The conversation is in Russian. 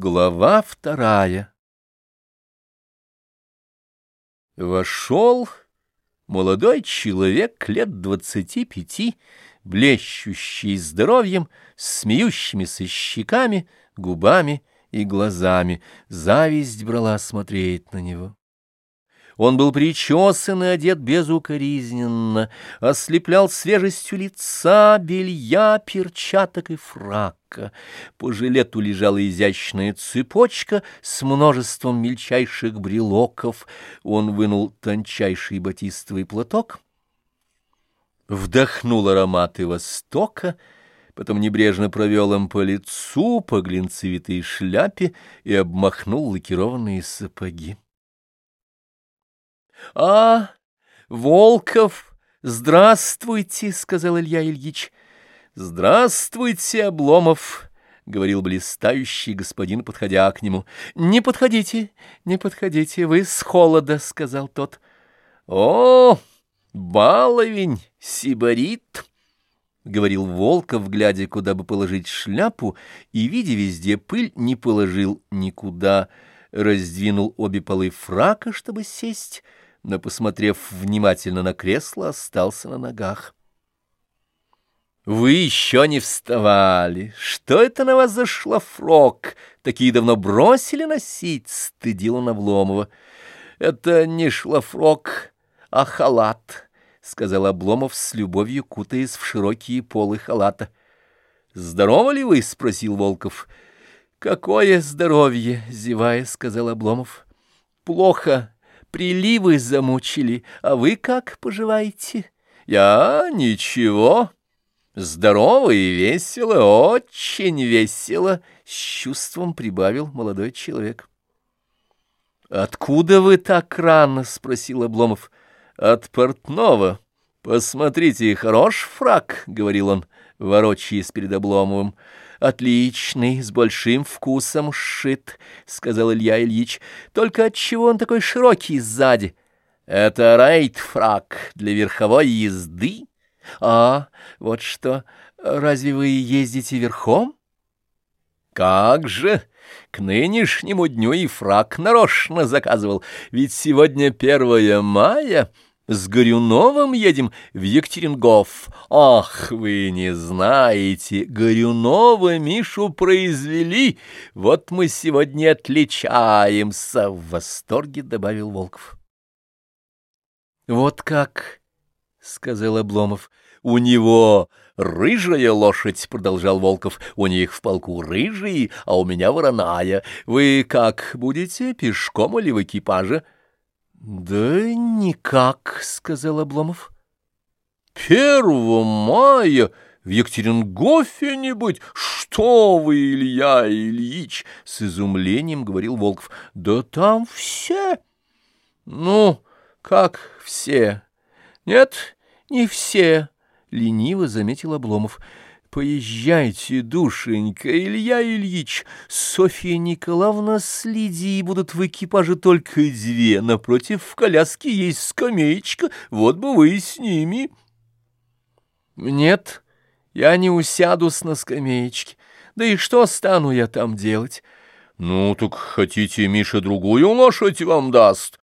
Глава вторая Вошел молодой человек лет двадцати пяти, блещущий здоровьем, смеющимися щеками, губами и глазами. Зависть брала смотреть на него. Он был причесан и одет безукоризненно, ослеплял свежестью лица, белья, перчаток и фрака. По жилету лежала изящная цепочка с множеством мельчайших брелоков. Он вынул тончайший батистовый платок, вдохнул ароматы Востока, потом небрежно провел им по лицу, по глинцевитой шляпе и обмахнул лакированные сапоги. — А, Волков, здравствуйте, — сказал Илья Ильич. — Здравствуйте, Обломов, — говорил блистающий господин, подходя к нему. — Не подходите, не подходите, вы с холода, — сказал тот. — О, баловень, сибарит! — говорил Волков, глядя, куда бы положить шляпу, и, видя везде пыль, не положил никуда, раздвинул обе полы фрака, чтобы сесть, — но, посмотрев внимательно на кресло, остался на ногах. «Вы еще не вставали. Что это на вас за шлафрок? Такие давно бросили носить?» — стыдил он Обломова. «Это не шлафрок, а халат», — сказал Обломов с любовью, кутаясь в широкие полы халата. «Здоровы ли вы?» — спросил Волков. «Какое здоровье!» — зевая, сказал Обломов. «Плохо приливы замучили, а вы как поживаете? Я ничего, здорово и весело, очень весело, с чувством прибавил молодой человек. «Откуда вы так рано?» — спросил Обломов. «От портного. Посмотрите, хорош фрак», — говорил он, ворочаясь перед Обломовым. «Отличный, с большим вкусом сшит», — сказал Илья Ильич. «Только отчего он такой широкий сзади?» «Это рейд-фрак для верховой езды?» «А, вот что, разве вы ездите верхом?» «Как же! К нынешнему дню и фрак нарочно заказывал, ведь сегодня первое мая...» С Горюновым едем в Екатерингоф. Ах, вы не знаете, Горюнова Мишу произвели. Вот мы сегодня отличаемся, — в восторге добавил Волков. Вот как, — сказал Обломов, — у него рыжая лошадь, — продолжал Волков, — у них в полку рыжие, а у меня вороная. Вы как будете, пешком или в экипаже? — «Да никак», — сказал Обломов. «Первого мая в Екатерингофе быть? Что вы, Илья Ильич?» — с изумлением говорил Волков. «Да там все». «Ну, как все?» «Нет, не все», — лениво заметил Обломов. Поезжайте, душенька, Илья Ильич, Софья Николаевна, следи, будут в экипаже только две, напротив в коляске есть скамеечка, вот бы вы с ними. Нет, я не усядусь на скамеечке, да и что стану я там делать? Ну, так хотите, Миша другую лошадь вам даст,